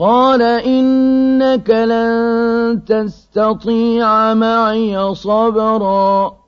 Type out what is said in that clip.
قال إنك لن تستطيع معي صبرا.